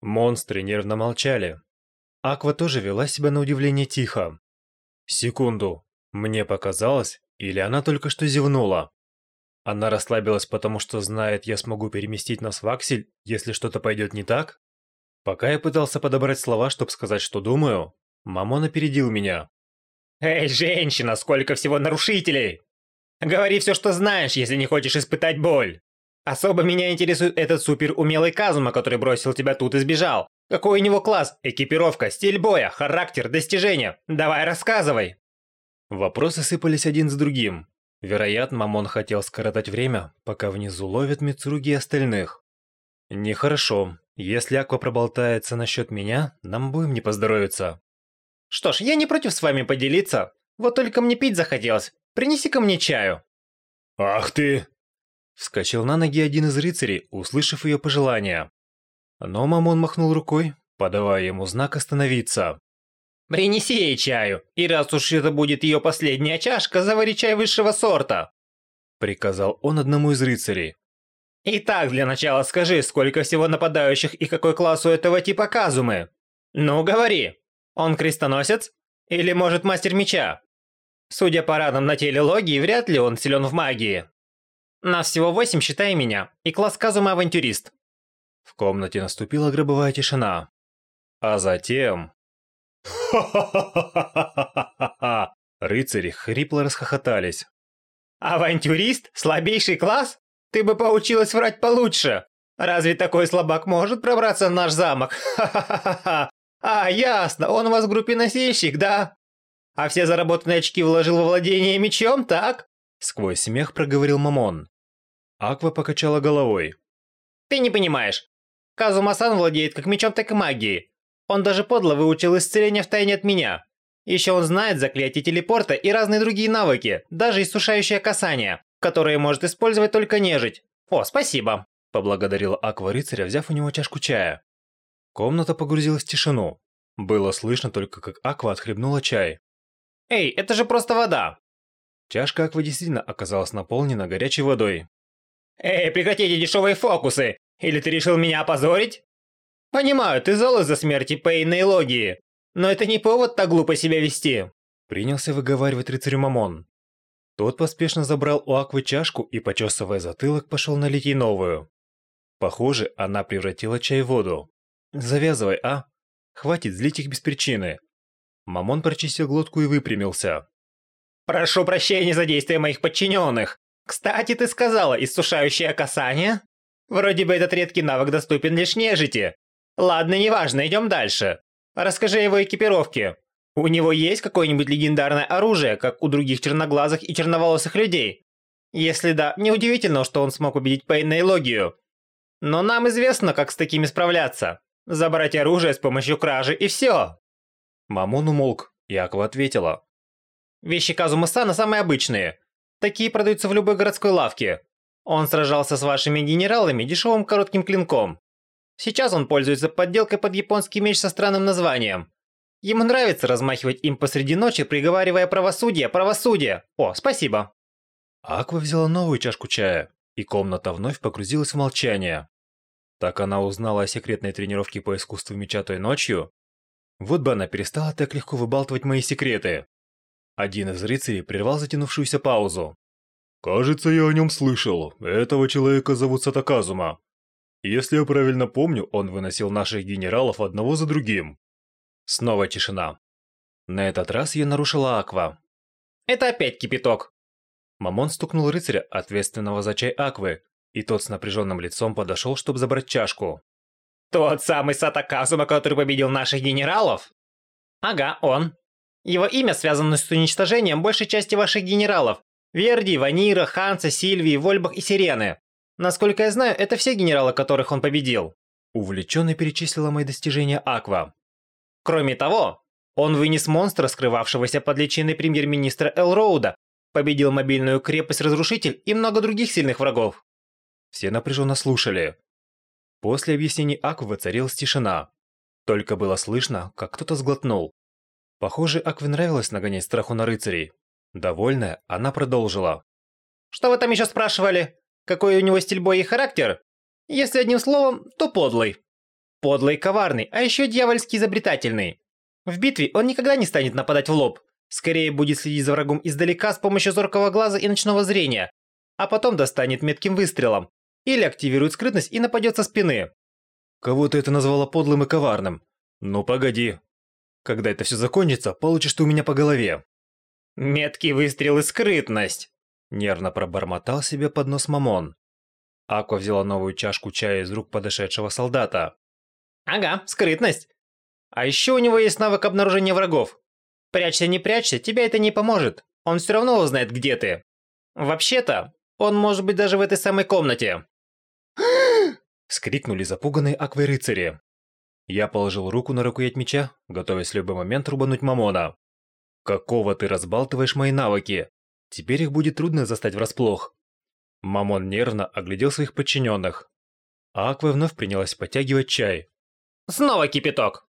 Монстры нервно молчали. Аква тоже вела себя на удивление тихо. Секунду. Мне показалось, или она только что зевнула. Она расслабилась, потому что знает, я смогу переместить нас в аксель, если что-то пойдет не так? Пока я пытался подобрать слова, чтобы сказать, что думаю, Мамон опередил меня. «Эй, женщина, сколько всего нарушителей! Говори все, что знаешь, если не хочешь испытать боль. Особо меня интересует этот супер умелый Казума, который бросил тебя тут и сбежал. Какой у него класс, экипировка, стиль боя, характер, достижения? Давай рассказывай!» Вопросы сыпались один с другим. Вероятно, Мамон хотел скоротать время, пока внизу ловят Мицуруги и остальных. Нехорошо. Если Аква проболтается насчет меня, нам будем не поздоровиться. «Что ж, я не против с вами поделиться. Вот только мне пить захотелось. Принеси-ка мне чаю». «Ах ты!» Вскочил на ноги один из рыцарей, услышав ее пожелания. Но Мамон махнул рукой, подавая ему знак остановиться. «Принеси ей чаю, и раз уж это будет ее последняя чашка, завари чай высшего сорта!» Приказал он одному из рыцарей. «Итак, для начала скажи, сколько всего нападающих и какой класс у этого типа Казумы? Ну, говори, он крестоносец? Или, может, мастер меча? Судя по ранам на теле Логии, вряд ли он силен в магии. Нас всего восемь, считай меня, и класс Казума авантюрист. В комнате наступила гробовая тишина. А затем... Ха-ха-ха-ха-ха-ха-ха! Рыцари хрипло расхохотались. «Авантюрист? Слабейший класс? Ты бы поучилась врать получше! Разве такой слабак может пробраться в наш замок? Ха-ха-ха-ха! А, ясно, он у вас в группе носильщик, да? А все заработанные очки вложил во владение мечом, так?» Сквозь смех проговорил Мамон. Аква покачала головой. Ты не понимаешь. Казума-сан владеет как мечом, так и магией. Он даже подло выучил исцеление в тайне от меня. Еще он знает заклятие телепорта и разные другие навыки, даже иссушающее касание, которые может использовать только нежить. О, спасибо. Поблагодарила Аква рыцаря, взяв у него чашку чая. Комната погрузилась в тишину. Было слышно только, как Аква отхлебнула чай. Эй, это же просто вода. Чашка Аквы действительно оказалась наполнена горячей водой. «Эй, прекратите дешевые фокусы! Или ты решил меня опозорить?» «Понимаю, ты зол из-за смерти Пейна и Логии, но это не повод так глупо себя вести!» Принялся выговаривать рыцарю Мамон. Тот поспешно забрал у Аквы чашку и, почесывая затылок, пошел налить ей новую. Похоже, она превратила чай в воду. «Завязывай, а? Хватит злить их без причины!» Мамон прочистил глотку и выпрямился. «Прошу прощения за действия моих подчиненных. Кстати, ты сказала, иссушающее касание? Вроде бы этот редкий навык доступен лишь нежити. Ладно, неважно, идем дальше. Расскажи о его экипировке. У него есть какое-нибудь легендарное оружие, как у других черноглазых и черноволосых людей? Если да, неудивительно, что он смог убедить Пейна и Логию. Но нам известно, как с такими справляться. Забрать оружие с помощью кражи и все. Мамон умолк, и Аква ответила. Вещи Казума-сана самые обычные. Такие продаются в любой городской лавке. Он сражался с вашими генералами дешевым коротким клинком. Сейчас он пользуется подделкой под японский меч со странным названием. Ему нравится размахивать им посреди ночи, приговаривая «Правосудие! Правосудие!» О, спасибо. Аква взяла новую чашку чая, и комната вновь погрузилась в молчание. Так она узнала о секретной тренировке по искусству меча той ночью. Вот бы она перестала так легко выбалтывать мои секреты. Один из рыцарей прервал затянувшуюся паузу. «Кажется, я о нем слышал. Этого человека зовут Сатаказума. Если я правильно помню, он выносил наших генералов одного за другим». Снова тишина. На этот раз ее нарушила Аква. «Это опять кипяток!» Мамон стукнул рыцаря, ответственного за чай Аквы, и тот с напряженным лицом подошел, чтобы забрать чашку. «Тот самый Сатаказума, который победил наших генералов?» «Ага, он. Его имя связано с уничтожением большей части ваших генералов. Верди, Ванира, Ханса, Сильвии, Вольбах и Сирены. Насколько я знаю, это все генералы, которых он победил. Увлеченно перечислила мои достижения Аква. Кроме того, он вынес монстра, скрывавшегося под личиной премьер-министра Элроуда, победил мобильную крепость-разрушитель и много других сильных врагов. Все напряженно слушали. После объяснений Аквы воцарилась тишина. Только было слышно, как кто-то сглотнул. Похоже, Акве нравилось нагонять страху на рыцарей. Довольная, она продолжила. «Что вы там еще спрашивали? Какой у него стиль боя и характер? Если одним словом, то подлый». Подлый и коварный, а еще дьявольски изобретательный. В битве он никогда не станет нападать в лоб. Скорее будет следить за врагом издалека с помощью зоркого глаза и ночного зрения, а потом достанет метким выстрелом. Или активирует скрытность и нападет со спины. Кого ты это назвала подлым и коварным? Ну погоди. Когда это все закончится, получишь ты у меня по голове. Меткий выстрел и скрытность. Нервно пробормотал себе под нос Мамон. Аква взяла новую чашку чая из рук подошедшего солдата. Ага, скрытность. А еще у него есть навык обнаружения врагов. Прячься, не прячься, тебе это не поможет. Он все равно узнает, где ты. Вообще-то, он может быть даже в этой самой комнате. Скрикнули запуганные аквы-рыцари. Я положил руку на рукоять меча, готовясь в любой момент рубануть Мамона. «Какого ты разбалтываешь мои навыки? Теперь их будет трудно застать врасплох». Мамон нервно оглядел своих подчиненных. А Аква вновь принялась подтягивать чай. Снова кипяток.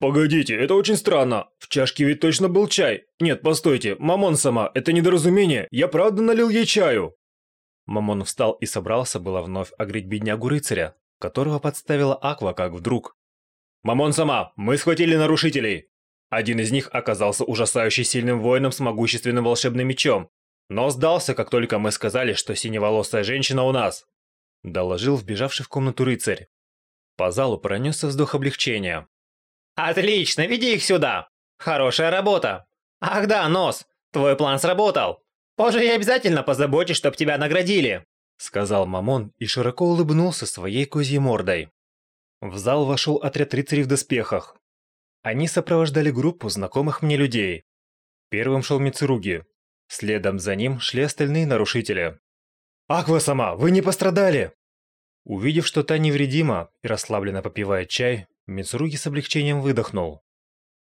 «Погодите, это очень странно. В чашке ведь точно был чай. Нет, постойте, Мамон сама, это недоразумение. Я правда налил ей чаю». Мамон встал и собрался было вновь огреть беднягу-рыцаря, которого подставила Аква как вдруг. «Мамон сама, мы схватили нарушителей. Один из них оказался ужасающе сильным воином с могущественным волшебным мечом, но сдался, как только мы сказали, что синеволосая женщина у нас», доложил вбежавший в комнату рыцарь. По залу пронесся вздох облегчения. «Отлично, веди их сюда! Хорошая работа! Ах да, Нос, твой план сработал! Позже я обязательно позабочусь, чтоб тебя наградили!» Сказал Мамон и широко улыбнулся своей козьей мордой. В зал вошел отряд рыцарей в доспехах. Они сопровождали группу знакомых мне людей. Первым шел Мицуруги. Следом за ним шли остальные нарушители. «Аква сама, вы не пострадали!» Увидев, что та невредима и расслабленно попивает чай, Мицуруги с облегчением выдохнул.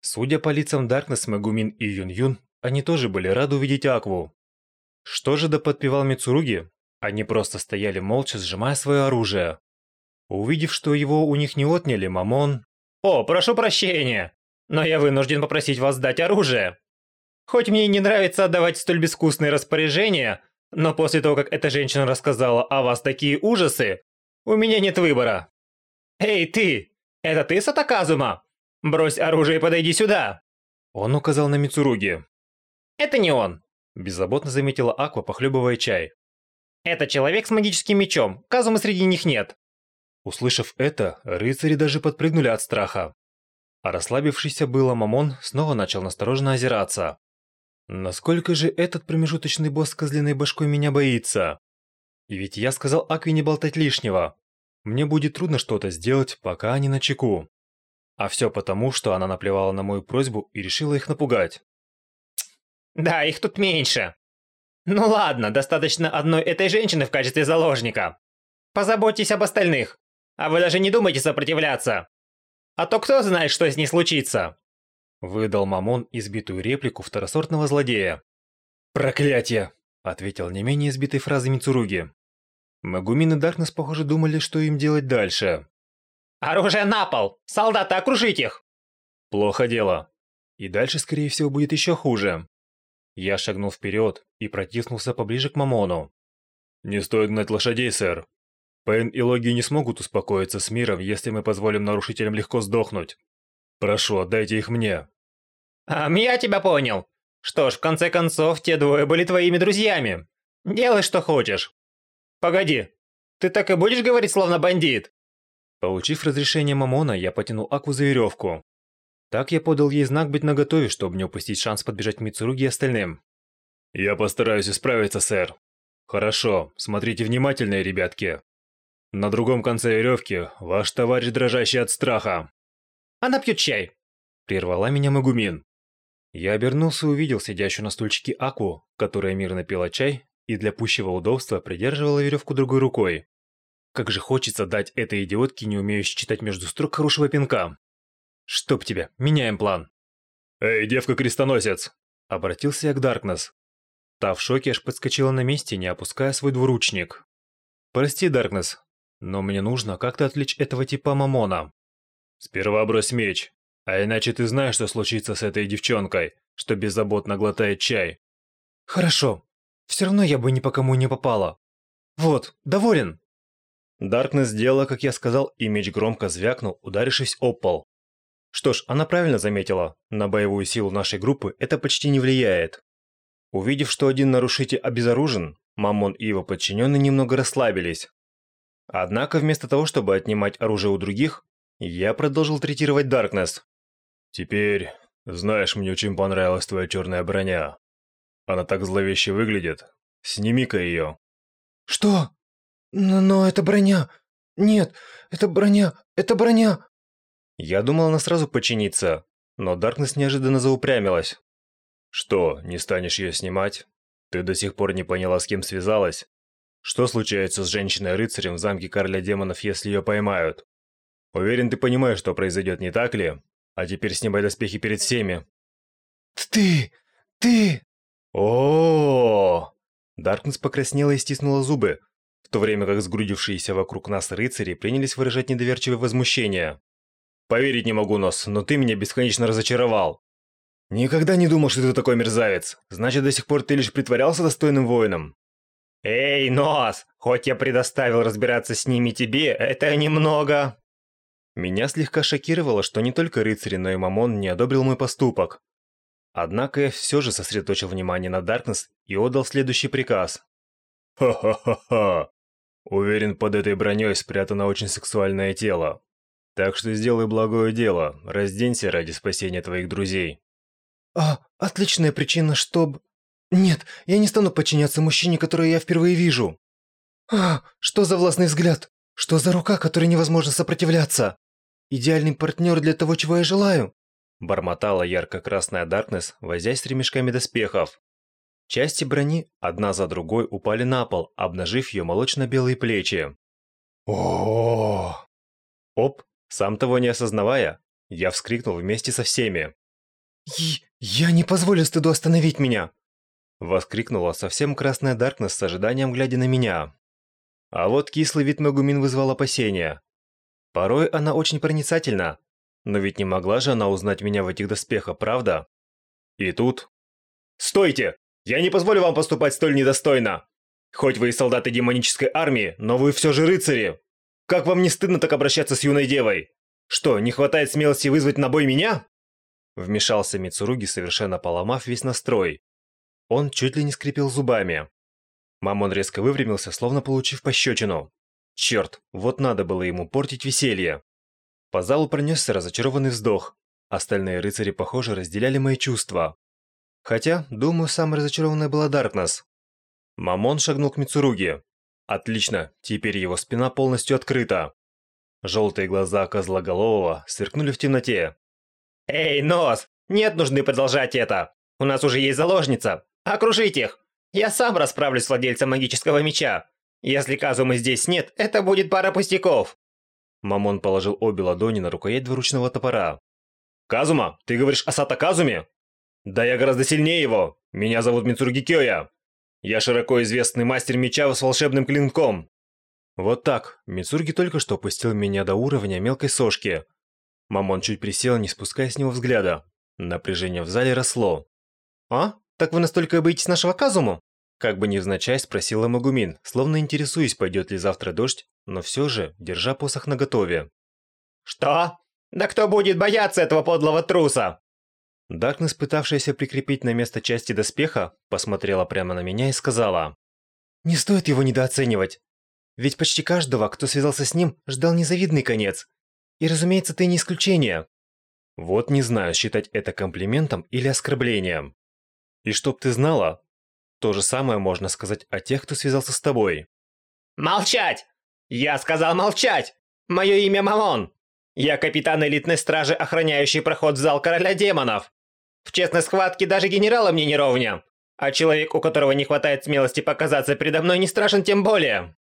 Судя по лицам Даркнесс, Магумин и Юн-Юн, они тоже были рады увидеть Акву. Что же да подпевал Мицуруги? Они просто стояли молча, сжимая свое оружие. Увидев, что его у них не отняли, Мамон... «О, прошу прощения, но я вынужден попросить вас дать оружие. Хоть мне и не нравится отдавать столь безвкусные распоряжения, но после того, как эта женщина рассказала о вас такие ужасы, у меня нет выбора. Эй, ты! Это ты, Сатаказума? Брось оружие и подойди сюда!» Он указал на Мицуруги. «Это не он!» Беззаботно заметила Аква, похлебывая чай. «Это человек с магическим мечом. Казумы среди них нет». Услышав это, рыцари даже подпрыгнули от страха. А расслабившийся было Мамон снова начал настороженно озираться. Насколько же этот промежуточный босс с козлиной башкой меня боится? И ведь я сказал Акве не болтать лишнего. Мне будет трудно что-то сделать, пока они на чеку. А все потому, что она наплевала на мою просьбу и решила их напугать. Да, их тут меньше. Ну ладно, достаточно одной этой женщины в качестве заложника. Позаботьтесь об остальных. А вы даже не думайте сопротивляться. А то кто знает, что с ней случится. Выдал Мамон избитую реплику второсортного злодея. «Проклятие!» – ответил не менее избитой фразой Мицуруги. Магумин и Даркнесс, похоже, думали, что им делать дальше. «Оружие на пол! Солдаты, окружить их!» Плохо дело. И дальше, скорее всего, будет еще хуже. Я шагнул вперед и протиснулся поближе к Мамону. «Не стоит гнать лошадей, сэр. Пейн и Логи не смогут успокоиться с миром, если мы позволим нарушителям легко сдохнуть. Прошу, отдайте их мне». «А, я тебя понял. Что ж, в конце концов, те двое были твоими друзьями. Делай, что хочешь. Погоди, ты так и будешь говорить, словно бандит?» Получив разрешение Мамона, я потянул Аку за веревку. Так я подал ей знак быть наготове, чтобы не упустить шанс подбежать к Мицуруги и остальным. «Я постараюсь исправиться, сэр». «Хорошо, смотрите внимательно, ребятки. На другом конце веревки ваш товарищ, дрожащий от страха». «Она пьет чай», – прервала меня Магумин. Я обернулся и увидел сидящую на стульчике Аку, которая мирно пила чай и для пущего удобства придерживала веревку другой рукой. Как же хочется дать этой идиотке, не умеющей читать между строк, хорошего пинка. Чтоб тебя, меняем план. «Эй, девка-крестоносец!» Обратился я к Даркнесс. Та в шоке аж подскочила на месте, не опуская свой двуручник. «Прости, Даркнесс, но мне нужно как-то отвлечь этого типа Мамона. Сперва брось меч, а иначе ты знаешь, что случится с этой девчонкой, что беззаботно глотает чай». «Хорошо, все равно я бы ни по кому не попала. Вот, доволен. Даркнесс сделала, как я сказал, и меч громко звякнул, ударившись об пол. Что ж, она правильно заметила, на боевую силу нашей группы это почти не влияет. Увидев, что один нарушитель обезоружен, Мамон и его подчиненные немного расслабились. Однако вместо того, чтобы отнимать оружие у других, я продолжил третировать Даркнесс. «Теперь, знаешь, мне очень понравилась твоя черная броня. Она так зловеще выглядит. Сними-ка ее». «Что? Но, но это броня. Нет, это броня, это броня». Я думал, она сразу подчинится, но Даркнесс неожиданно заупрямилась. «Что, не станешь ее снимать? Ты до сих пор не поняла, с кем связалась? Что случается с женщиной-рыцарем в замке короля демонов, если ее поймают? Уверен, ты понимаешь, что произойдет, не так ли? А теперь снимай доспехи перед всеми». «Ты! Ты!» о, Даркнесс покраснела и стиснула зубы, в то время как сгрудившиеся вокруг нас рыцари принялись выражать недоверчивое возмущение. «Поверить не могу, Нос, но ты меня бесконечно разочаровал. Никогда не думал, что ты такой мерзавец. Значит, до сих пор ты лишь притворялся достойным воином. Эй, Нос, хоть я предоставил разбираться с ними тебе, это немного... Меня слегка шокировало, что не только рыцари, но и Мамон не одобрил мой поступок. Однако я все же сосредоточил внимание на Даркнесс и отдал следующий приказ. «Ха-ха-ха-ха! Уверен, под этой броней спрятано очень сексуальное тело. Так что сделай благое дело, разденься ради спасения твоих друзей». «А, отличная причина, чтоб...» «Нет, я не стану подчиняться мужчине, которого я впервые вижу». «А, что за властный взгляд? Что за рука, которой невозможно сопротивляться? Идеальный партнер для того, чего я желаю». Бормотала ярко-красная Даркнесс, возясь с ремешками доспехов. Части брони одна за другой упали на пол, обнажив ее молочно-белые плечи. о Оп, сам того не осознавая, я вскрикнул вместе со всеми. «Я не позволю стыду остановить меня!» Воскликнула совсем красная Даркнесс с ожиданием, глядя на меня. А вот кислый вид Магумин вызвал опасения. Порой она очень проницательна, но ведь не могла же она узнать меня в этих доспехах, правда? И тут... «Стойте! Я не позволю вам поступать столь недостойно! Хоть вы и солдаты демонической армии, но вы все же рыцари! Как вам не стыдно так обращаться с юной девой? Что, не хватает смелости вызвать на бой меня?» Вмешался Мицуруги, совершенно поломав весь настрой. Он чуть ли не скрипел зубами. Мамон резко выпрямился, словно получив пощечину. Черт, вот надо было ему портить веселье. По залу пронесся разочарованный вздох. Остальные рыцари, похоже, разделяли мои чувства. Хотя, думаю, самой разочарованной была Даркнесс. Мамон шагнул к Мицуруги. Отлично, теперь его спина полностью открыта. Желтые глаза козлоголового сверкнули в темноте. «Эй, Нос! Нет нужды продолжать это! У нас уже есть заложница! Окружить их! Я сам расправлюсь с владельцем магического меча! Если Казумы здесь нет, это будет пара пустяков!» Мамон положил обе ладони на рукоять двуручного топора. «Казума, ты говоришь о Сата Казуме? Да я гораздо сильнее его! Меня зовут Мицуруги Кёя! Я широко известный мастер меча с волшебным клинком!» Вот так, Мицурги только что опустил меня до уровня мелкой сошки, Мамон чуть присел, не спуская с него взгляда. Напряжение в зале росло. «А? Так вы настолько боитесь нашего Казуму?» Как бы невзначай спросила Магумин, словно интересуясь, пойдет ли завтра дождь, но все же, держа посох наготове. «Что? Да кто будет бояться этого подлого труса?» Даркнесс, пытавшаяся прикрепить на место части доспеха, посмотрела прямо на меня и сказала. «Не стоит его недооценивать. Ведь почти каждого, кто связался с ним, ждал незавидный конец. И разумеется, ты не исключение. Вот не знаю, считать это комплиментом или оскорблением. И чтоб ты знала, то же самое можно сказать о тех, кто связался с тобой. Молчать! Я сказал молчать! Мое имя Мамон. Я капитан элитной стражи, охраняющий проход в зал короля демонов. В честной схватке даже генерала мне не ровня. А человек, у которого не хватает смелости показаться передо мной, не страшен тем более.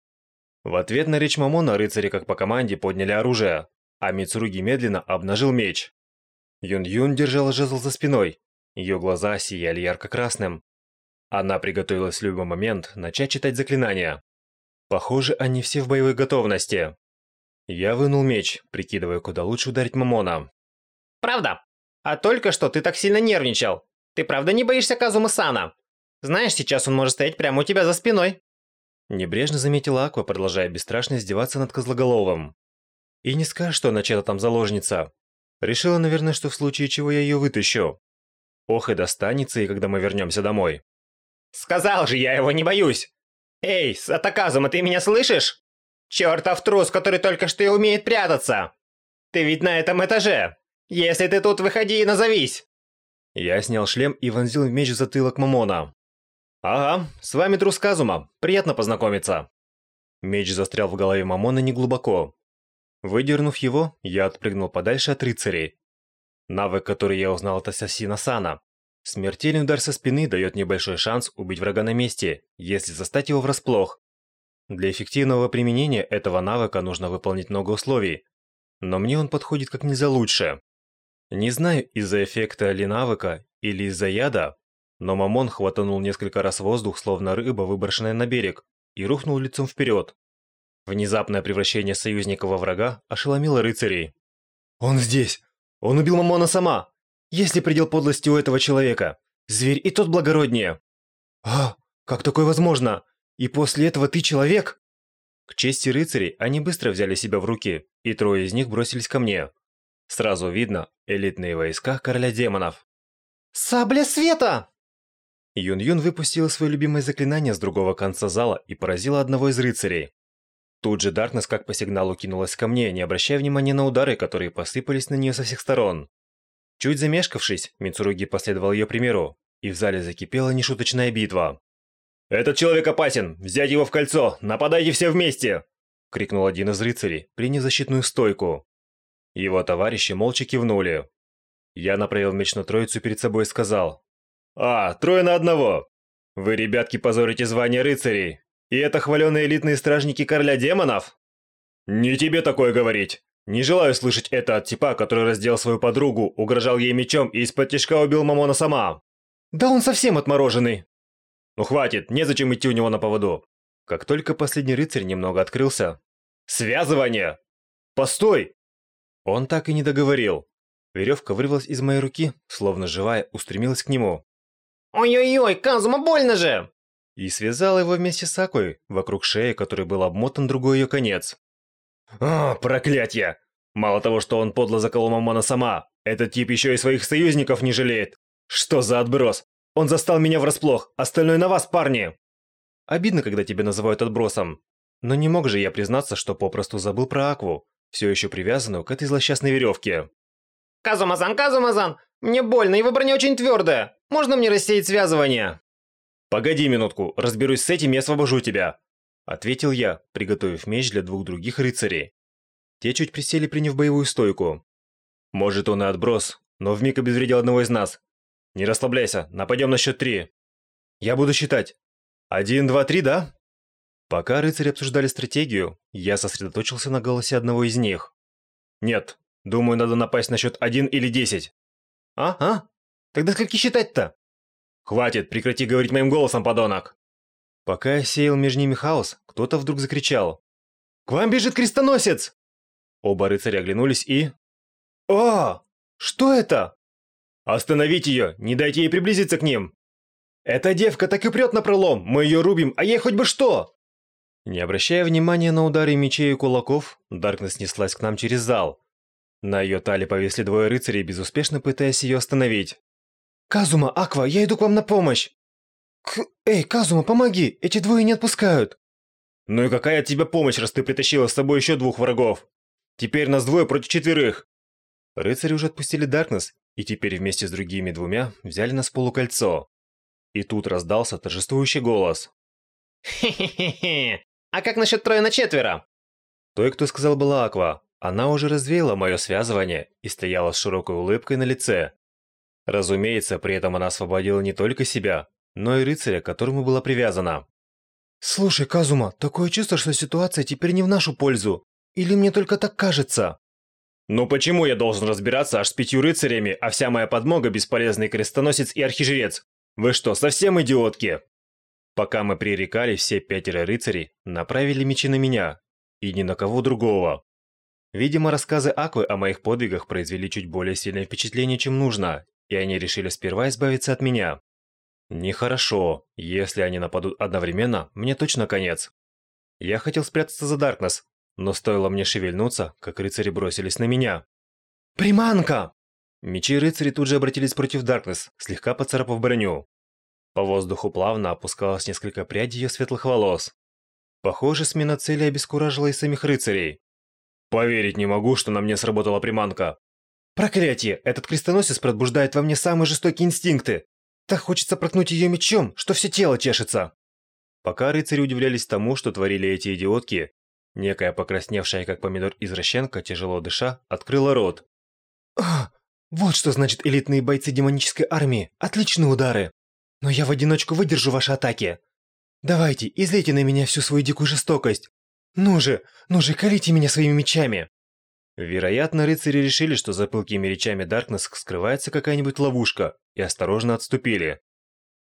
В ответ на речь Мамона рыцари, как по команде, подняли оружие а Мицуруги медленно обнажил меч. Юн-Юн держала жезл за спиной. Ее глаза сияли ярко-красным. Она приготовилась в любой момент начать читать заклинания. Похоже, они все в боевой готовности. Я вынул меч, прикидывая, куда лучше ударить Мамона. «Правда? А только что ты так сильно нервничал. Ты правда не боишься Казума-сана? Знаешь, сейчас он может стоять прямо у тебя за спиной». Небрежно заметила Аква, продолжая бесстрашно издеваться над Козлоголовым. И не скажешь, что она чья-то там заложница. Решила, наверное, что в случае чего я ее вытащу. Ох и достанется, и когда мы вернемся домой. Сказал же, я его не боюсь. Эй, Сатаказума, ты меня слышишь? Чертов трус, который только что и умеет прятаться. Ты ведь на этом этаже. Если ты тут, выходи и назовись. Я снял шлем и вонзил меч в затылок Мамона. «Ага, с вами трус Казума. Приятно познакомиться». Меч застрял в голове Мамона неглубоко. Выдернув его, я отпрыгнул подальше от рыцарей. Навык, который я узнал от Ассасина Сана. Смертельный удар со спины дает небольшой шанс убить врага на месте, если застать его врасплох. Для эффективного применения этого навыка нужно выполнить много условий, но мне он подходит как нельзя лучше. Не знаю, из-за эффекта ли навыка или из-за яда, но Мамон хватанул несколько раз воздух, словно рыба, выброшенная на берег, и рухнул лицом вперед. Внезапное превращение союзника во врага ошеломило рыцарей. «Он здесь! Он убил Мамона сама! Есть ли предел подлости у этого человека? Зверь и тот благороднее!» «А, как такое возможно? И после этого ты человек?» К чести рыцарей, они быстро взяли себя в руки, и трое из них бросились ко мне. Сразу видно элитные войска короля демонов. «Сабля света!» Юн-Юн выпустила свое любимое заклинание с другого конца зала и поразила одного из рыцарей. Тут же Даркнесс как по сигналу кинулась ко мне, не обращая внимания на удары, которые посыпались на нее со всех сторон. Чуть замешкавшись, Мицуруги последовал ее примеру, и в зале закипела нешуточная битва. «Этот человек опасен! Взять его в кольцо! Нападайте все вместе!» — крикнул один из рыцарей, приняв защитную стойку. Его товарищи молча кивнули. Я направил меч на троицу перед собой и сказал, «А, трое на одного! Вы, ребятки, позорите звание рыцарей! И это хваленые элитные стражники короля демонов?» «Не тебе такое говорить! Не желаю слышать это от типа, который раздел свою подругу, угрожал ей мечом и из-под тяжка убил Мамона сама!» «Да он совсем отмороженный!» «Ну хватит, незачем идти у него на поводу!» Как только последний рыцарь немного открылся... «Связывание! Постой!» Он так и не договорил. Веревка вырвалась из моей руки, словно живая, устремилась к нему. Ой-ой-ой, Казума, больно же! И связал его вместе с Акой, вокруг шеи, которой был обмотан другой ее конец. А, проклятье! Мало того, что он подло заколол Мамона сама, этот тип еще и своих союзников не жалеет. Что за отброс? Он застал меня врасплох, остальное на вас, парни! Обидно, когда тебя называют отбросом. Но не мог же я признаться, что попросту забыл про Акву, все еще привязанную к этой злосчастной веревке. Казумазан, Казумазан, мне больно, его броня очень твердая. Можно мне рассеять связывание? Погоди минутку, разберусь с этим и освобожу тебя. Ответил я, приготовив меч для двух других рыцарей. Те чуть присели, приняв боевую стойку. Может, он и отброс, но вмиг обезвредил одного из нас. Не расслабляйся, нападем на счет три. Я буду считать. Один, два, три, да? Пока рыцари обсуждали стратегию, я сосредоточился на голосе одного из них. Нет, Думаю, надо напасть на счет один или десять. А? А? Тогда скольки считать-то? Хватит, прекрати говорить моим голосом, подонок. Пока я сеял между ними хаос, кто-то вдруг закричал. «К вам бежит крестоносец!» Оба рыцаря оглянулись и... «О! Что это?» «Остановите ее! Не дайте ей приблизиться к ним!» «Эта девка так и прет на пролом! Мы ее рубим, а ей хоть бы что!» Не обращая внимания на удары мечей и кулаков, Даркнесс неслась к нам через зал, на ее талии повисли двое рыцарей, безуспешно пытаясь ее остановить. «Казума, Аква, я иду к вам на помощь!» К... «Эй, Казума, помоги! Эти двое не отпускают!» «Ну и какая от тебя помощь, раз ты притащила с собой еще двух врагов? Теперь нас двое против четверых!» Рыцари уже отпустили Даркнесс, и теперь вместе с другими двумя взяли нас в полукольцо. И тут раздался торжествующий голос. «Хе-хе-хе! А как насчет трое на четверо?» Той, кто сказал, была Аква, она уже развеяла мое связывание и стояла с широкой улыбкой на лице. Разумеется, при этом она освободила не только себя, но и рыцаря, к которому была привязана. «Слушай, Казума, такое чувство, что ситуация теперь не в нашу пользу. Или мне только так кажется?» «Ну почему я должен разбираться аж с пятью рыцарями, а вся моя подмога – бесполезный крестоносец и архижрец? Вы что, совсем идиотки?» Пока мы пререкали, все пятеро рыцарей направили мечи на меня, и ни на кого другого. Видимо, рассказы Аквы о моих подвигах произвели чуть более сильное впечатление, чем нужно, и они решили сперва избавиться от меня. Нехорошо. Если они нападут одновременно, мне точно конец. Я хотел спрятаться за Даркнесс, но стоило мне шевельнуться, как рыцари бросились на меня. «Приманка!» Мечи рыцарей тут же обратились против Даркнесс, слегка поцарапав броню. По воздуху плавно опускалось несколько прядей ее светлых волос. Похоже, смена цели обескуражила и самих рыцарей. Поверить не могу, что на мне сработала приманка. Проклятие! Этот крестоносец пробуждает во мне самые жестокие инстинкты. Так хочется проткнуть ее мечом, что все тело чешется. Пока рыцари удивлялись тому, что творили эти идиотки, некая покрасневшая как помидор извращенка, тяжело дыша, открыла рот. А, вот что значит элитные бойцы демонической армии. Отличные удары. Но я в одиночку выдержу ваши атаки. Давайте, излейте на меня всю свою дикую жестокость. Ну же, ну же, колите меня своими мечами. Вероятно, рыцари решили, что за пылкими речами Даркнесс скрывается какая-нибудь ловушка, и осторожно отступили.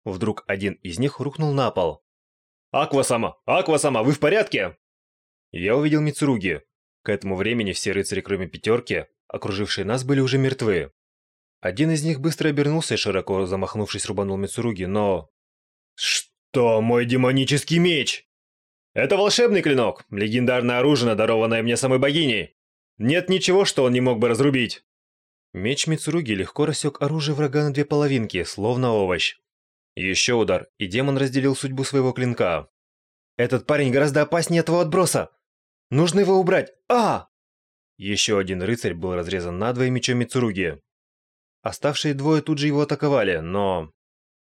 Вдруг один из них рухнул на пол. «Аквасама! Аквасама, вы в порядке?» Я увидел Мицуруги. К этому времени все рыцари, кроме пятерки, окружившие нас, были уже мертвы. Один из них быстро обернулся и, широко замахнувшись, рубанул Мицуруги, но... «Что, мой демонический меч?» «Это волшебный клинок, легендарное оружие, дарованное мне самой богиней. Нет ничего, что он не мог бы разрубить. Меч Мицуруги легко рассек оружие врага на две половинки, словно овощ. Еще удар, и демон разделил судьбу своего клинка. «Этот парень гораздо опаснее этого отброса! Нужно его убрать! А!» Еще один рыцарь был разрезан надвое мечом Мицуруги. Оставшие двое тут же его атаковали, но...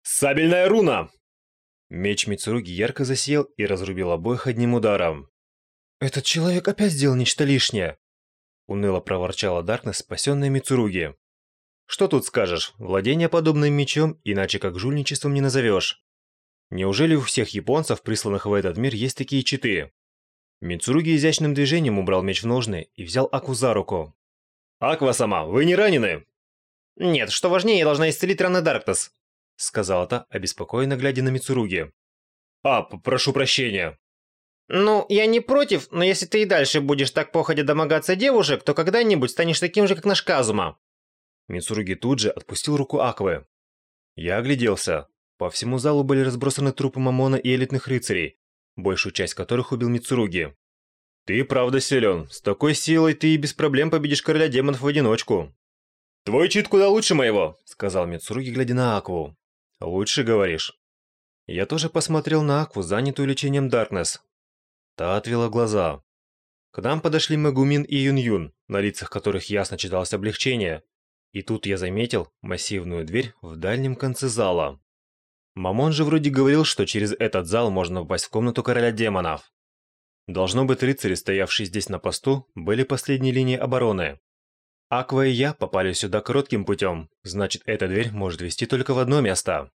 «Сабельная руна!» Меч Мицуруги ярко засиял и разрубил обоих одним ударом. «Этот человек опять сделал нечто лишнее. Уныло проворчала Даркнесс, спасенная Мицуруги. Что тут скажешь, владение подобным мечом иначе как жульничеством не назовешь. Неужели у всех японцев, присланных в этот мир, есть такие читы? Мицуруги изящным движением убрал меч в ножны и взял Аку за руку. «Аква сама, вы не ранены?» «Нет, что важнее, я должна исцелить раны Даркнесс», сказала та, обеспокоенно глядя на Мицуруги. «А, прошу прощения», «Ну, я не против, но если ты и дальше будешь так походя домогаться девушек, то когда-нибудь станешь таким же, как наш Казума». Мицуруги тут же отпустил руку Аквы. Я огляделся. По всему залу были разбросаны трупы Мамона и элитных рыцарей, большую часть которых убил Мицуруги. «Ты правда силен. С такой силой ты и без проблем победишь короля демонов в одиночку». «Твой чит куда лучше моего», — сказал Мицуруги, глядя на Акву. «Лучше, говоришь?» Я тоже посмотрел на Акву, занятую лечением Даркнесс, Та отвела глаза. К нам подошли Магумин и Юн-Юн, на лицах которых ясно читалось облегчение. И тут я заметил массивную дверь в дальнем конце зала. Мамон же вроде говорил, что через этот зал можно попасть в комнату короля демонов. Должно быть, рыцари, стоявшие здесь на посту, были последней линией обороны. Аква и я попали сюда коротким путем, значит, эта дверь может вести только в одно место.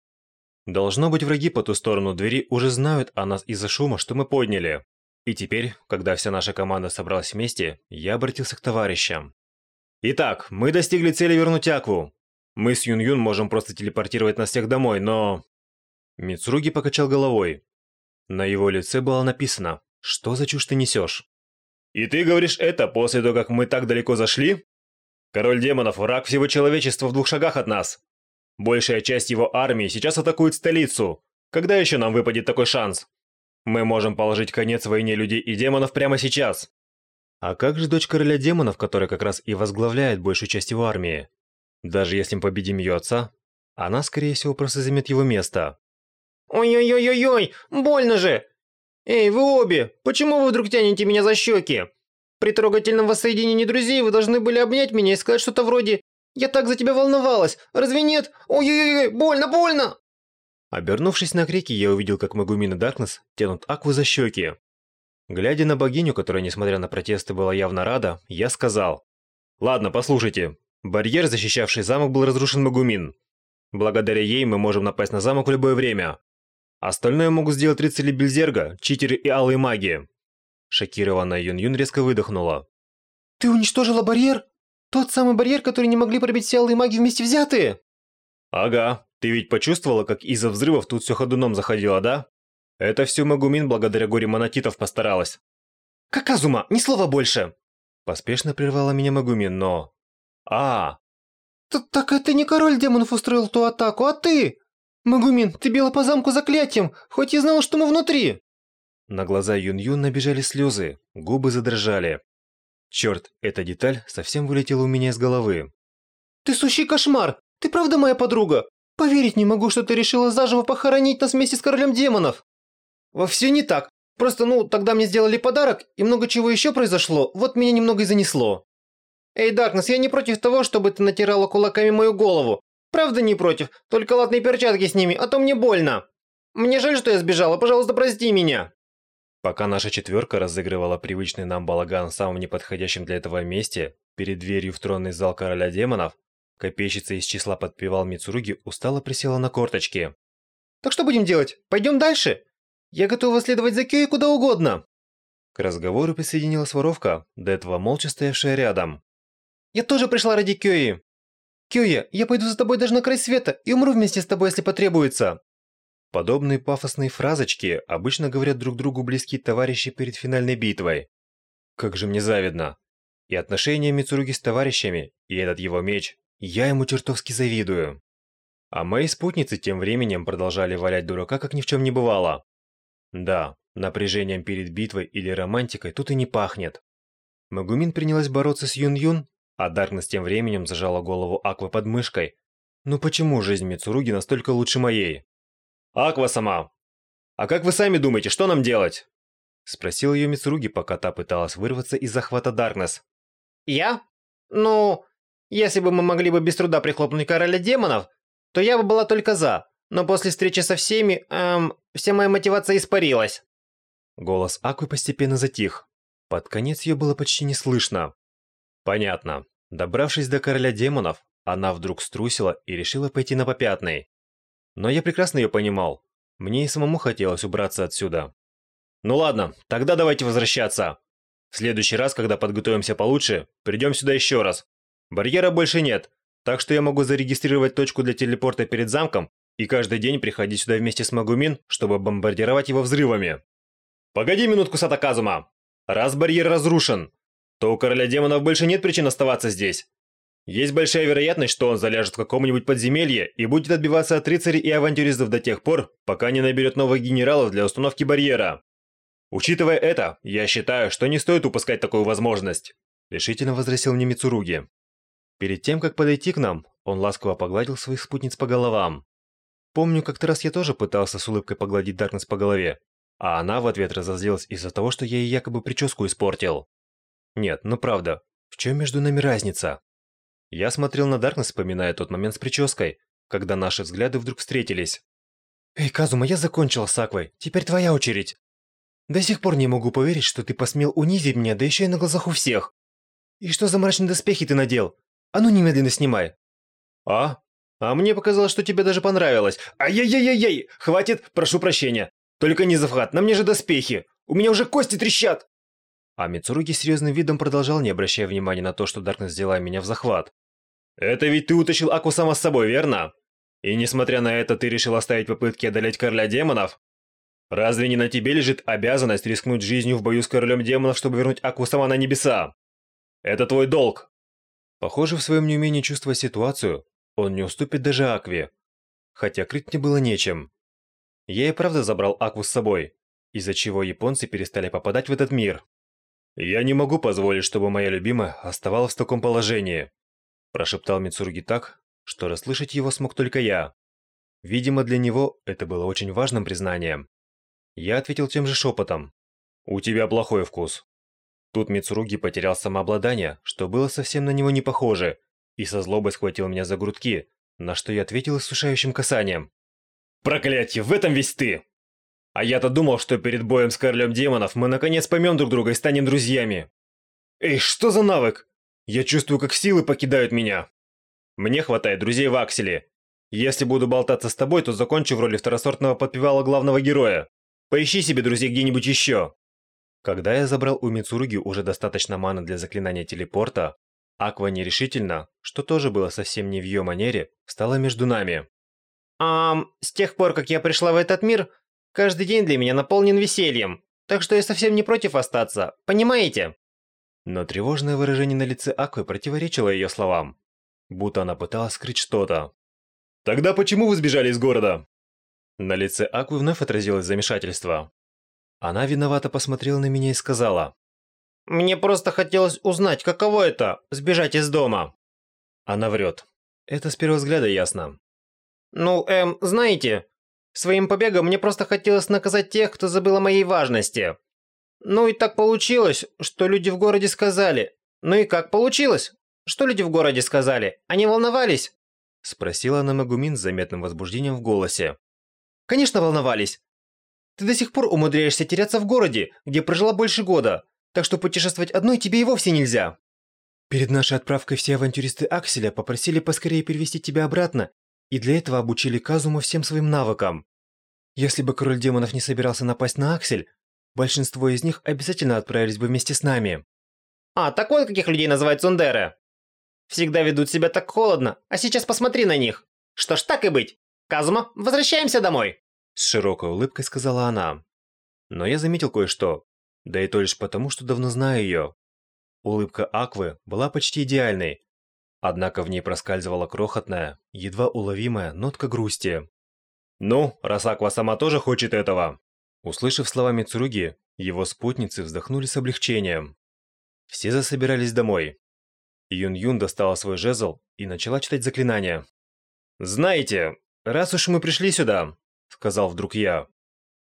Должно быть, враги по ту сторону двери уже знают о нас из-за шума, что мы подняли. И теперь, когда вся наша команда собралась вместе, я обратился к товарищам. Итак, мы достигли цели вернуть Акву. Мы с Юн-Юн можем просто телепортировать нас всех домой, но... Мицуруги покачал головой. На его лице было написано «Что за чушь ты несешь?» «И ты говоришь это после того, как мы так далеко зашли? Король демонов – враг всего человечества в двух шагах от нас. Большая часть его армии сейчас атакует столицу. Когда еще нам выпадет такой шанс?» Мы можем положить конец войне людей и демонов прямо сейчас. А как же дочь короля демонов, которая как раз и возглавляет большую часть его армии? Даже если мы победим ее отца, она, скорее всего, просто займет его место. Ой-ой-ой-ой-ой, больно же! Эй, вы обе, почему вы вдруг тянете меня за щеки? При трогательном воссоединении друзей вы должны были обнять меня и сказать что-то вроде «Я так за тебя волновалась, разве нет? Ой-ой-ой, больно, больно!» Обернувшись на крики, я увидел, как Магумин и Даркнесс тянут Акву за щеки. Глядя на богиню, которая, несмотря на протесты, была явно рада, я сказал. «Ладно, послушайте. Барьер, защищавший замок, был разрушен Магумин. Благодаря ей мы можем напасть на замок в любое время. Остальное могут сделать рыцари Бельзерга, читеры и алые маги». Шокированная Юн-Юн резко выдохнула. «Ты уничтожила барьер? Тот самый барьер, который не могли пробить все алые маги вместе взятые?» «Ага. Ты ведь почувствовала, как из-за взрывов тут все ходуном заходило, да? Это все Магумин благодаря горе монотитов постаралась. Каказума, ни слова больше! Поспешно прервала меня Магумин, но... А, Т Так это не король демонов устроил ту атаку, а ты! Магумин, ты била по замку заклятием, хоть и знала, что мы внутри. На глаза Юн-Юн набежали слезы, губы задрожали. Черт, эта деталь совсем вылетела у меня из головы. «Ты сущий кошмар! Ты правда моя подруга? Поверить не могу, что ты решила заживо похоронить нас вместе с королем демонов!» «Во все не так. Просто, ну, тогда мне сделали подарок, и много чего еще произошло, вот меня немного и занесло. Эй, Даркнесс, я не против того, чтобы ты натирала кулаками мою голову. Правда не против, только латные перчатки с ними, а то мне больно. Мне жаль, что я сбежала, пожалуйста, прости меня. Пока наша четверка разыгрывала привычный нам балаган в самом неподходящем для этого месте, перед дверью в тронный зал короля демонов, копейщица из числа подпевал Мицуруги устало присела на корточки. «Так что будем делать? Пойдем дальше? Я готова следовать за Кёей куда угодно!» К разговору присоединилась воровка, до этого молча стоявшая рядом. «Я тоже пришла ради Кёи!» «Кёя, я пойду за тобой даже на край света и умру вместе с тобой, если потребуется!» Подобные пафосные фразочки обычно говорят друг другу близкие товарищи перед финальной битвой. Как же мне завидно. И отношения Мицуруги с товарищами, и этот его меч, я ему чертовски завидую. А мои спутницы тем временем продолжали валять дурака, как ни в чем не бывало. Да, напряжением перед битвой или романтикой тут и не пахнет. Магумин принялась бороться с Юн-Юн, а Даркнесс тем временем зажала голову Аквы под мышкой. Ну почему жизнь Мицуруги настолько лучше моей? «Аква сама! А как вы сами думаете, что нам делать?» Спросил ее Мицуруги, пока та пыталась вырваться из захвата Даркнесс. «Я? Ну, если бы мы могли бы без труда прихлопнуть короля демонов, то я бы была только за. Но после встречи со всеми, эм, вся моя мотивация испарилась». Голос Аквы постепенно затих. Под конец ее было почти не слышно. Понятно. Добравшись до короля демонов, она вдруг струсила и решила пойти на попятный. Но я прекрасно ее понимал. Мне и самому хотелось убраться отсюда. Ну ладно, тогда давайте возвращаться. В следующий раз, когда подготовимся получше, придем сюда еще раз. Барьера больше нет, так что я могу зарегистрировать точку для телепорта перед замком и каждый день приходить сюда вместе с Магумин, чтобы бомбардировать его взрывами. Погоди минутку, Сатаказума. Раз барьер разрушен, то у короля демонов больше нет причин оставаться здесь. Есть большая вероятность, что он заляжет в каком-нибудь подземелье и будет отбиваться от рыцарей и авантюристов до тех пор, пока не наберет новых генералов для установки барьера. Учитывая это, я считаю, что не стоит упускать такую возможность», – решительно возразил мне Мицуруги. Перед тем, как подойти к нам, он ласково погладил своих спутниц по головам. Помню, как-то раз я тоже пытался с улыбкой погладить Даркнесс по голове, а она в ответ разозлилась из-за того, что я ей якобы прическу испортил. Нет, ну правда, в чем между нами разница? Я смотрел на Даркнесс, вспоминая тот момент с прической, когда наши взгляды вдруг встретились. «Эй, Казума, я закончил с Аквой, теперь твоя очередь. До сих пор не могу поверить, что ты посмел унизить меня, да еще и на глазах у всех. И что за мрачные доспехи ты надел? А ну немедленно снимай». «А? А мне показалось, что тебе даже понравилось. Ай-яй-яй-яй! Хватит, прошу прощения. Только не завхат, на мне же доспехи. У меня уже кости трещат!» А Мицуруги серьезным видом продолжал, не обращая внимания на то, что Даркнесс взяла меня в захват. Это ведь ты утащил Аку сама с собой, верно? И несмотря на это, ты решил оставить попытки одолеть короля демонов? Разве не на тебе лежит обязанность рискнуть жизнью в бою с королем демонов, чтобы вернуть Аку сама на небеса? Это твой долг. Похоже, в своем неумении чувствовать ситуацию, он не уступит даже Акве. Хотя крыть мне было нечем. Я и правда забрал Акву с собой, из-за чего японцы перестали попадать в этот мир. Я не могу позволить, чтобы моя любимая оставалась в таком положении. Прошептал Мицуруги так, что расслышать его смог только я. Видимо, для него это было очень важным признанием. Я ответил тем же шепотом. «У тебя плохой вкус». Тут Мицуруги потерял самообладание, что было совсем на него не похоже, и со злобой схватил меня за грудки, на что я ответил иссушающим касанием. «Проклятье, в этом весь ты!» А я-то думал, что перед боем с королем демонов мы наконец поймем друг друга и станем друзьями. Эй, что за навык? Я чувствую, как силы покидают меня. Мне хватает друзей в Акселе. Если буду болтаться с тобой, то закончу в роли второсортного подпевала главного героя. Поищи себе друзей где-нибудь еще. Когда я забрал у Мицуруги уже достаточно маны для заклинания телепорта, Аква нерешительно, что тоже было совсем не в ее манере, стала между нами. «Ам, с тех пор, как я пришла в этот мир, каждый день для меня наполнен весельем, так что я совсем не против остаться, понимаете?» Но тревожное выражение на лице Аквы противоречило ее словам, будто она пыталась скрыть что-то. «Тогда почему вы сбежали из города?» На лице Аквы вновь отразилось замешательство. Она виновато посмотрела на меня и сказала. «Мне просто хотелось узнать, каково это – сбежать из дома». Она врет. Это с первого взгляда ясно. «Ну, эм, знаете, своим побегом мне просто хотелось наказать тех, кто забыл о моей важности. Ну и так получилось, что люди в городе сказали. Ну и как получилось? Что люди в городе сказали? Они волновались?» Спросила она Магумин с заметным возбуждением в голосе. «Конечно волновались. Ты до сих пор умудряешься теряться в городе, где прожила больше года, так что путешествовать одной тебе и вовсе нельзя». Перед нашей отправкой все авантюристы Акселя попросили поскорее перевести тебя обратно, и для этого обучили Казума всем своим навыкам. Если бы король демонов не собирался напасть на Аксель, большинство из них обязательно отправились бы вместе с нами. А, так вот каких людей называют цундеры. Всегда ведут себя так холодно, а сейчас посмотри на них. Что ж, так и быть. Казума, возвращаемся домой. С широкой улыбкой сказала она. Но я заметил кое-что. Да и то лишь потому, что давно знаю ее. Улыбка Аквы была почти идеальной. Однако в ней проскальзывала крохотная, едва уловимая нотка грусти. «Ну, раз Аква сама тоже хочет этого!» Услышав слова Мицуруги, его спутницы вздохнули с облегчением. Все засобирались домой. Юн-Юн достала свой жезл и начала читать заклинания. «Знаете, раз уж мы пришли сюда», — сказал вдруг я.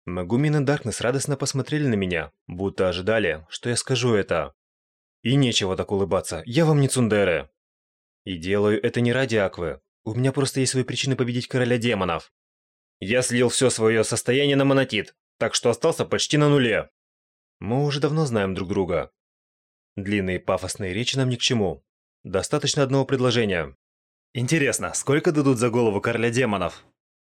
Магумин и Даркнесс радостно посмотрели на меня, будто ожидали, что я скажу это. И нечего так улыбаться, я вам не цундеры. И делаю это не ради Аквы. У меня просто есть свои причины победить короля демонов. Я слил все свое состояние на монотит, так что остался почти на нуле. Мы уже давно знаем друг друга. Длинные пафосные речи нам ни к чему. Достаточно одного предложения. Интересно, сколько дадут за голову короля демонов?